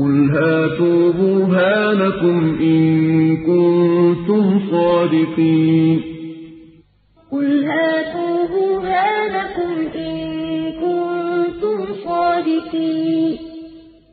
قُلْ هَاتُوا بُرْهَانَكُمْ إِن كُنتُمْ صَادِقِينَ قُلْ هَاتُوا بُرْهَانَكُمْ إِن كُنتُمْ صَادِقِينَ